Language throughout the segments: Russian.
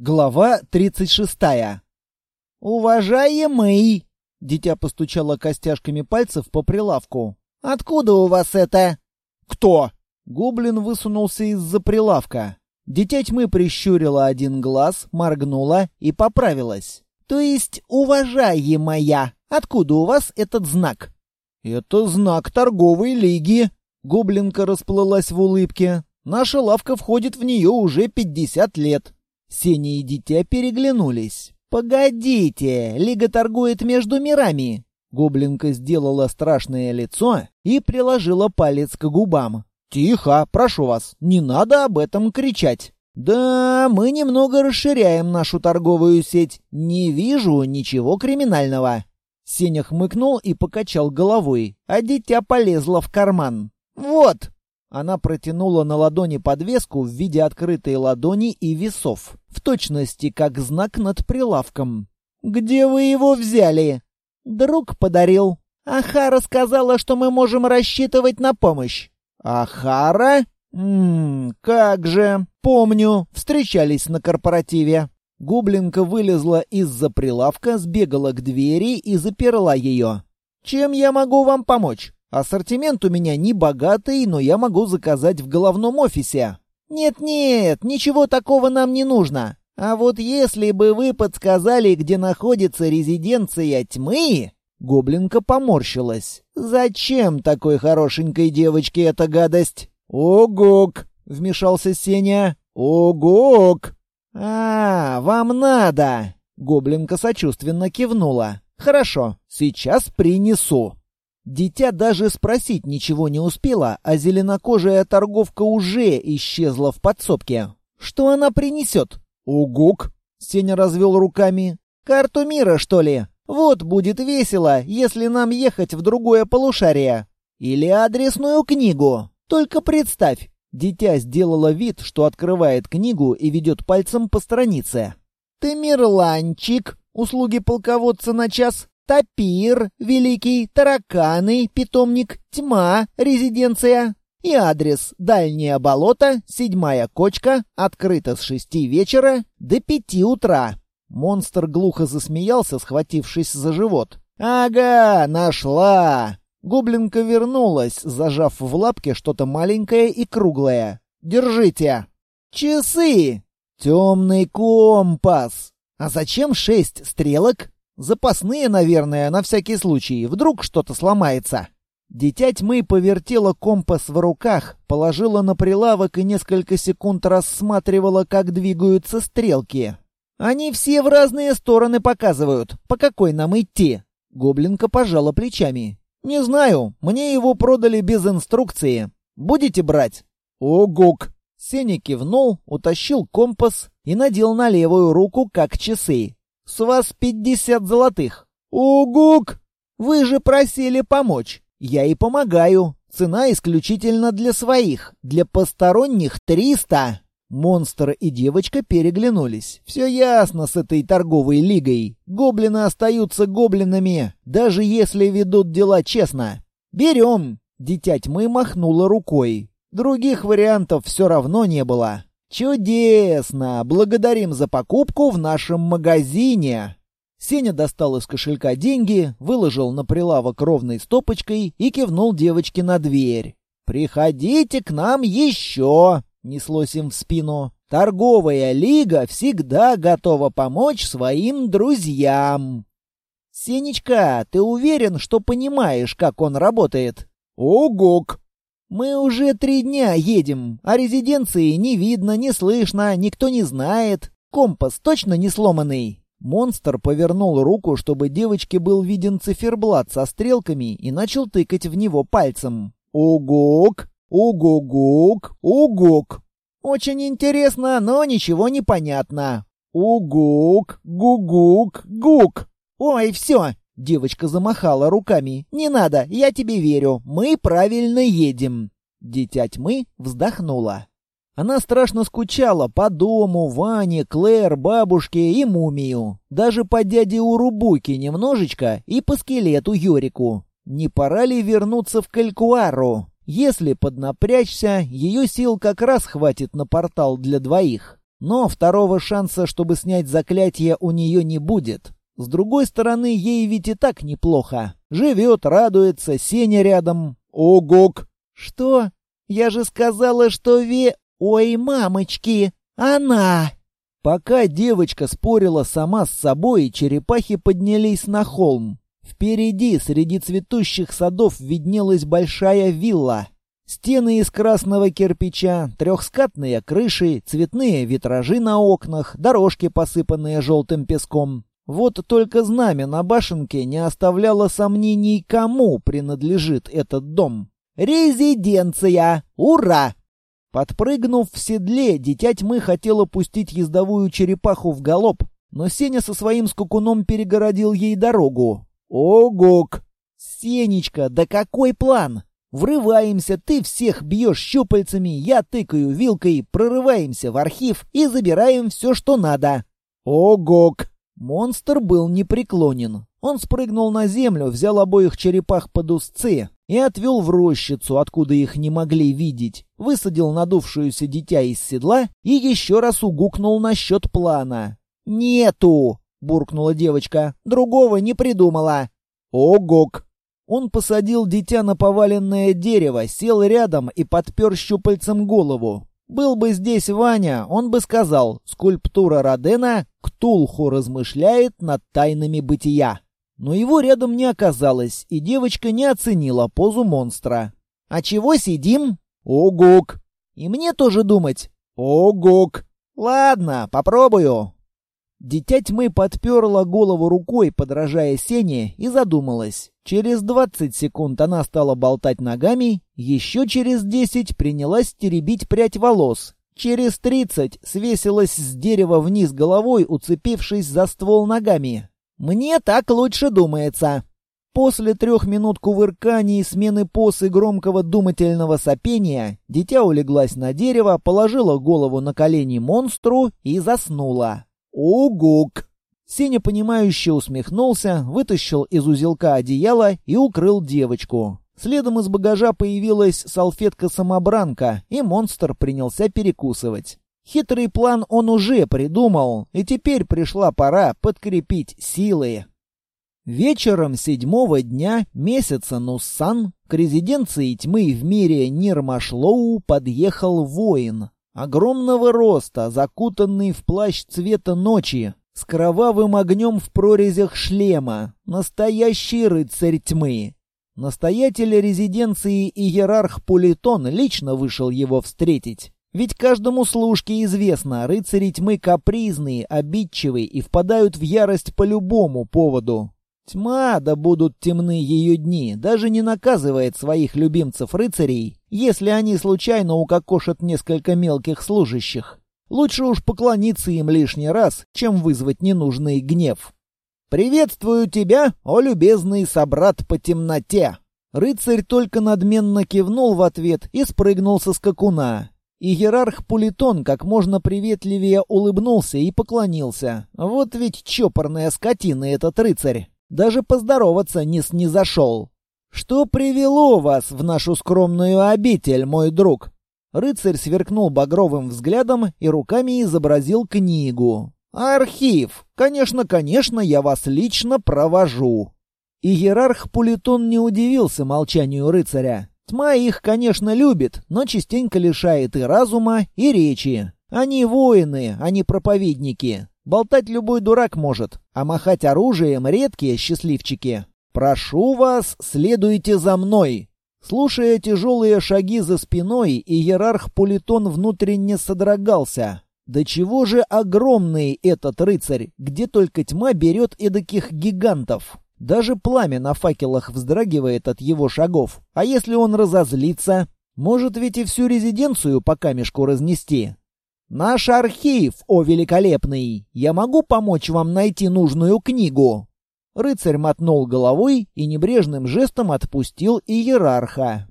Глава 36. «Уважаемый!» — дитя постучало костяшками пальцев по прилавку. «Откуда у вас это?» «Кто?» Гоблин высунулся из-за прилавка. Дитя тьмы прищурила один глаз, моргнула и поправилась. «То есть, уважаемая, откуда у вас этот знак?» «Это знак торговой лиги», — гоблинка расплылась в улыбке. «Наша лавка входит в нее уже пятьдесят лет». Сеня и дитя переглянулись. «Погодите, Лига торгует между мирами!» Гоблинка сделала страшное лицо и приложила палец к губам. «Тихо, прошу вас, не надо об этом кричать!» «Да, мы немного расширяем нашу торговую сеть. Не вижу ничего криминального». Сеня хмыкнул и покачал головой, а дитя полезло в карман. «Вот!» Она протянула на ладони подвеску в виде открытой ладони и весов, в точности как знак над прилавком. «Где вы его взяли?» «Друг подарил. Ахара сказала, что мы можем рассчитывать на помощь». «Ахара? Ммм, как же. Помню, встречались на корпоративе». Гублинка вылезла из-за прилавка, сбегала к двери и заперла ее. «Чем я могу вам помочь?» Ассортимент у меня не богатый, но я могу заказать в головном офисе. Нет-нет, ничего такого нам не нужно. А вот если бы вы подсказали, где находится резиденция тьмы, Гоблинка поморщилась. Зачем такой хорошенькой девочке эта гадость? Огок, вмешался Сеня. Огок. А, вам надо. Гоблинка сочувственно кивнула. Хорошо, сейчас принесу. Дитя даже спросить ничего не успела, а зеленокожая торговка уже исчезла в подсобке. Что она принесет? Угук! Сеня развел руками. Карту мира, что ли? Вот будет весело, если нам ехать в другое полушарие. Или адресную книгу. Только представь, дитя сделала вид, что открывает книгу и ведет пальцем по странице. Ты мирланчик, услуги полководца на час. Тапир, Великий, Тараканы, Питомник, Тьма, Резиденция. И адрес Дальнее болото, седьмая кочка, открыто с шести вечера до пяти утра. Монстр глухо засмеялся, схватившись за живот. «Ага, нашла!» Гоблинка вернулась, зажав в лапке что-то маленькое и круглое. «Держите!» «Часы!» «Темный компас!» «А зачем шесть стрелок?» Запасные, наверное, на всякий случай, вдруг что-то сломается. Дитя тьмы повертела компас в руках, положила на прилавок и несколько секунд рассматривала, как двигаются стрелки. «Они все в разные стороны показывают. По какой нам идти?» Гоблинка пожала плечами. «Не знаю. Мне его продали без инструкции. Будете брать?» «Огук!» Сеня кивнул, утащил компас и надел на левую руку, как часы. С вас пятьдесят золотых. Угук! Вы же просили помочь. Я и помогаю. Цена исключительно для своих. Для посторонних триста. Монстр и девочка переглянулись. Все ясно с этой торговой лигой. Гоблины остаются гоблинами, даже если ведут дела честно. Берем. Дитя тьмы махнула рукой. Других вариантов все равно не было. «Чудесно! Благодарим за покупку в нашем магазине!» Сеня достал из кошелька деньги, выложил на прилавок ровной стопочкой и кивнул девочке на дверь. «Приходите к нам еще!» — неслось им в спину. «Торговая лига всегда готова помочь своим друзьям!» «Сенечка, ты уверен, что понимаешь, как он работает?» «Огок!» «Мы уже три дня едем, а резиденции не видно, не слышно, никто не знает. Компас точно не сломанный?» Монстр повернул руку, чтобы девочке был виден циферблат со стрелками, и начал тыкать в него пальцем. «Угук! Угугук! Угук!» «Очень интересно, но ничего не понятно. Угук! Гугук! Гук!» «Ой, все! Девочка замахала руками. «Не надо, я тебе верю. Мы правильно едем». Дитя тьмы вздохнула. Она страшно скучала по дому, Ване, Клэр, бабушке и мумию. Даже по дяде Урубуке немножечко и по скелету Юрику. Не пора ли вернуться в Калькуару? Если поднапрячься, ее сил как раз хватит на портал для двоих. Но второго шанса, чтобы снять заклятие, у нее не будет. С другой стороны, ей ведь и так неплохо. Живет, радуется, Сеня рядом. Огок! Что? Я же сказала, что Ве... Ой, мамочки! Она! Пока девочка спорила сама с собой, черепахи поднялись на холм. Впереди, среди цветущих садов, виднелась большая вилла. Стены из красного кирпича, трехскатные крыши, цветные витражи на окнах, дорожки, посыпанные желтым песком. Вот только знамя на башенке не оставляло сомнений, кому принадлежит этот дом. «Резиденция! Ура!» Подпрыгнув в седле, дитя тьмы хотела пустить ездовую черепаху в галоп, но Сеня со своим скукуном перегородил ей дорогу. «Огок!» «Сенечка, да какой план?» Врываемся, ты всех бьешь щупальцами, я тыкаю вилкой, прорываемся в архив и забираем все, что надо. Огок! Монстр был непреклонен. Он спрыгнул на землю, взял обоих черепах под узцы и отвел в рощицу, откуда их не могли видеть. Высадил надувшуюся дитя из седла и еще раз угукнул насчет плана. «Нету!» — буркнула девочка. «Другого не придумала». «Огок!» Он посадил дитя на поваленное дерево, сел рядом и подпер щупальцем голову. Был бы здесь Ваня, он бы сказал, скульптура Родена Ктулху размышляет над тайнами бытия. Но его рядом не оказалось, и девочка не оценила позу монстра. «А чего сидим?» «Огок!» «И мне тоже думать?» «Огок!» «Ладно, попробую!» Дитя тьмы подперла голову рукой, подражая Сене, и задумалась. Через двадцать секунд она стала болтать ногами, еще через десять принялась теребить прядь волос. Через тридцать свесилась с дерева вниз головой, уцепившись за ствол ногами. «Мне так лучше думается». После трех минут кувырканий и смены посы громкого думательного сопения, дитя улеглась на дерево, положила голову на колени монстру и заснула. «Угук!» Сеня, понимающе усмехнулся, вытащил из узелка одеяло и укрыл девочку. Следом из багажа появилась салфетка-самобранка, и монстр принялся перекусывать. Хитрый план он уже придумал, и теперь пришла пора подкрепить силы. Вечером седьмого дня месяца Нуссан к резиденции тьмы в мире Нирмашлоу подъехал воин. Огромного роста, закутанный в плащ цвета ночи, с кровавым огнем в прорезях шлема. Настоящий рыцарь тьмы. Настоятель резиденции иерарх Пулитон лично вышел его встретить. Ведь каждому служке известно, рыцари тьмы капризные, обидчивые и впадают в ярость по любому поводу. Тьма, да будут темны ее дни, даже не наказывает своих любимцев-рыцарей, если они случайно укокошат несколько мелких служащих. Лучше уж поклониться им лишний раз, чем вызвать ненужный гнев. «Приветствую тебя, о любезный собрат по темноте!» Рыцарь только надменно кивнул в ответ и спрыгнул со скакуна. Иерарх Пулитон как можно приветливее улыбнулся и поклонился. Вот ведь чопорная скотина этот рыцарь. Даже поздороваться не снизошел. «Что привело вас в нашу скромную обитель, мой друг?» Рыцарь сверкнул багровым взглядом и руками изобразил книгу. «Архив! Конечно, конечно, я вас лично провожу!» Иерарх Пулитон не удивился молчанию рыцаря. Тьма их, конечно, любит, но частенько лишает и разума, и речи. Они воины, а не проповедники. Болтать любой дурак может, а махать оружием редкие счастливчики. «Прошу вас, следуйте за мной!» Слушая тяжелые шаги за спиной, иерарх Пулитон внутренне содрогался. Да чего же огромный этот рыцарь, где только тьма берет эдаких гигантов. Даже пламя на факелах вздрагивает от его шагов. А если он разозлится? Может ведь и всю резиденцию по камешку разнести. «Наш архив, о великолепный! Я могу помочь вам найти нужную книгу?» Рыцарь мотнул головой и небрежным жестом отпустил иерарха.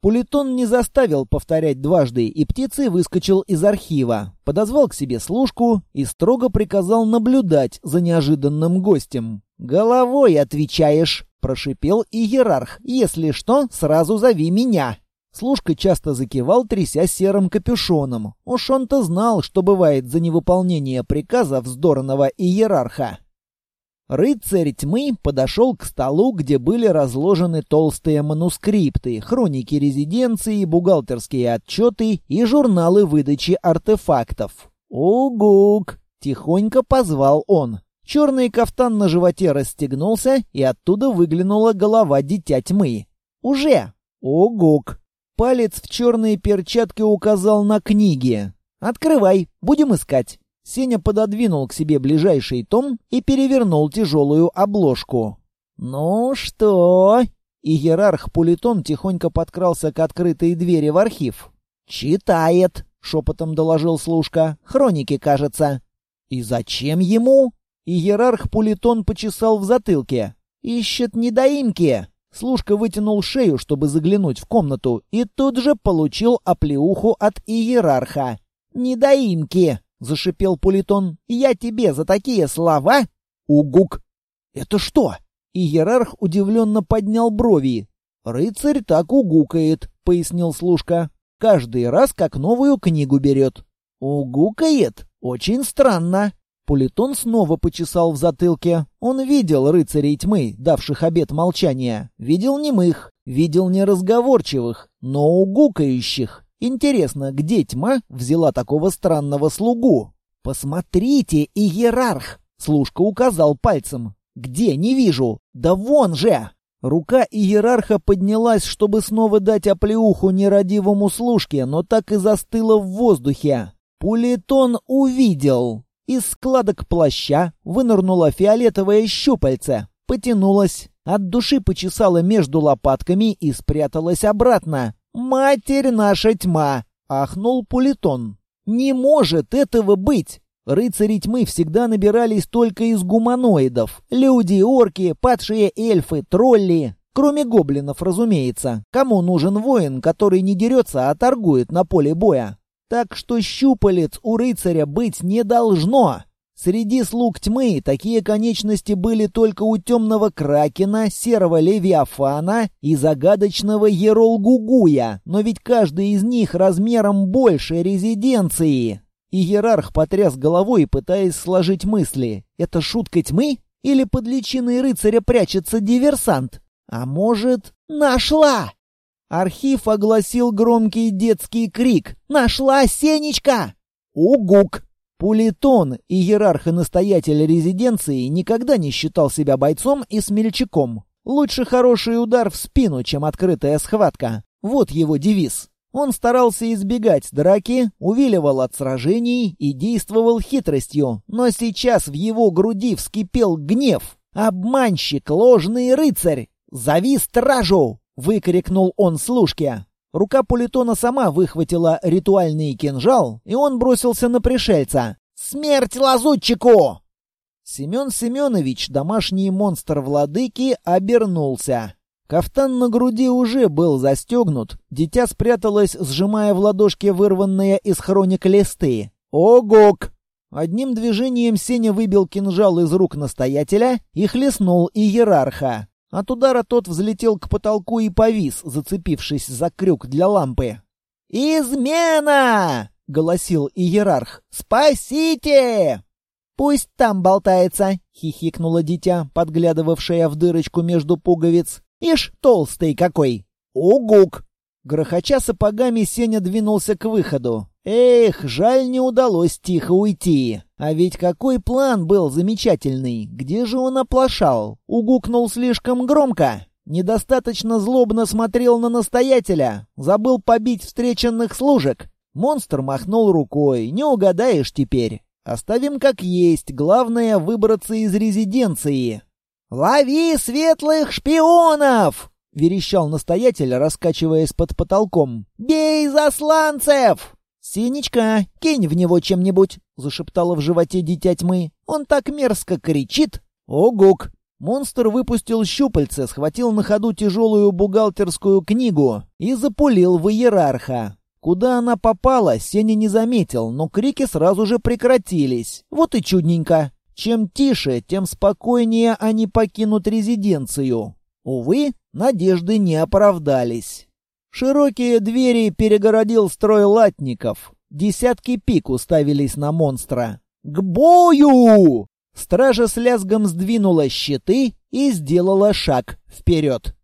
Пулитон не заставил повторять дважды, и птицей выскочил из архива, подозвал к себе служку и строго приказал наблюдать за неожиданным гостем. «Головой отвечаешь!» — прошипел иерарх. «Если что, сразу зови меня!» Служка часто закивал, тряся серым капюшоном. Уж он-то знал, что бывает за невыполнение приказа вздорного иерарха. Рыцарь тьмы подошел к столу, где были разложены толстые манускрипты, хроники резиденции, бухгалтерские отчеты и журналы выдачи артефактов. «Угук!» — тихонько позвал он. Черный кафтан на животе расстегнулся, и оттуда выглянула голова дитя тьмы. «Уже!» «Угук!» Палец в черные перчатки указал на книги. «Открывай, будем искать». Сеня пододвинул к себе ближайший том и перевернул тяжелую обложку. «Ну что?» Иерарх Пулитон тихонько подкрался к открытой двери в архив. «Читает», — шепотом доложил служка. «Хроники, кажется». «И зачем ему?» Иерарх Пулитон почесал в затылке. «Ищет недоимки». Служка вытянул шею, чтобы заглянуть в комнату, и тут же получил оплеуху от иерарха. «Недоимки!» — зашипел Пулитон. «Я тебе за такие слова?» «Угук!» «Это что?» Иерарх удивленно поднял брови. «Рыцарь так угукает», — пояснил служка. «Каждый раз как новую книгу берет». «Угукает? Очень странно». Пулитон снова почесал в затылке. Он видел рыцарей тьмы, давших обет молчания. Видел немых, видел неразговорчивых, но угукающих. Интересно, где тьма взяла такого странного слугу? «Посмотрите, иерарх!» — служка указал пальцем. «Где? Не вижу! Да вон же!» Рука иерарха поднялась, чтобы снова дать оплеуху нерадивому служке, но так и застыла в воздухе. Пулитон увидел. Из складок плаща вынырнуло фиолетовое щупальце, потянулось, от души почесала между лопатками и спряталась обратно. «Матерь наша тьма!» — ахнул Пулитон. «Не может этого быть!» Рыцари тьмы всегда набирались только из гуманоидов. Люди, орки, падшие эльфы, тролли. Кроме гоблинов, разумеется. Кому нужен воин, который не дерется, а торгует на поле боя? Так что щупалец у рыцаря быть не должно. Среди слуг тьмы такие конечности были только у темного кракена, серого левиафана и загадочного еролгугуя, но ведь каждый из них размером больше резиденции. Иерарх потряс головой, пытаясь сложить мысли. Это шутка тьмы? Или под личиной рыцаря прячется диверсант? А может, нашла? Архив огласил громкий детский крик. «Нашла Сенечка!» «Угук!» Пулитон, иерарх и настоятель резиденции, никогда не считал себя бойцом и смельчаком. Лучше хороший удар в спину, чем открытая схватка. Вот его девиз. Он старался избегать драки, увиливал от сражений и действовал хитростью, но сейчас в его груди вскипел гнев. «Обманщик, ложный рыцарь! Зови стражу!» Выкрикнул он служке. Рука Пулитона сама выхватила ритуальный кинжал, и он бросился на пришельца. «Смерть лазутчику!» Семен Семенович, домашний монстр владыки, обернулся. Кафтан на груди уже был застегнут, дитя спряталось, сжимая в ладошке вырванные из хроник листы. «Огок!» Одним движением Сеня выбил кинжал из рук настоятеля и хлестнул иерарха. От удара тот взлетел к потолку и повис, зацепившись за крюк для лампы. «Измена!» — голосил иерарх. «Спасите!» «Пусть там болтается!» — хихикнуло дитя, подглядывавшее в дырочку между пуговиц. «Ишь, толстый какой!» «Угук!» Грохоча сапогами, Сеня двинулся к выходу. Эх, жаль, не удалось тихо уйти. А ведь какой план был замечательный. Где же он оплошал? Угукнул слишком громко. Недостаточно злобно смотрел на настоятеля. Забыл побить встреченных служек. Монстр махнул рукой. Не угадаешь теперь. Оставим как есть. Главное выбраться из резиденции. «Лови светлых шпионов!» — верещал настоятель, раскачиваясь под потолком. «Бей засланцев!» «Синечка, кинь в него чем-нибудь!» — зашептала в животе дитя тьмы. «Он так мерзко кричит!» «Огук!» Монстр выпустил щупальце, схватил на ходу тяжелую бухгалтерскую книгу и запулил в иерарха. Куда она попала, Сеня не заметил, но крики сразу же прекратились. Вот и чудненько. Чем тише, тем спокойнее они покинут резиденцию. Увы, надежды не оправдались. Широкие двери перегородил строй латников. Десятки пик уставились на монстра. «К бою!» Стража с лязгом сдвинула щиты и сделала шаг вперед.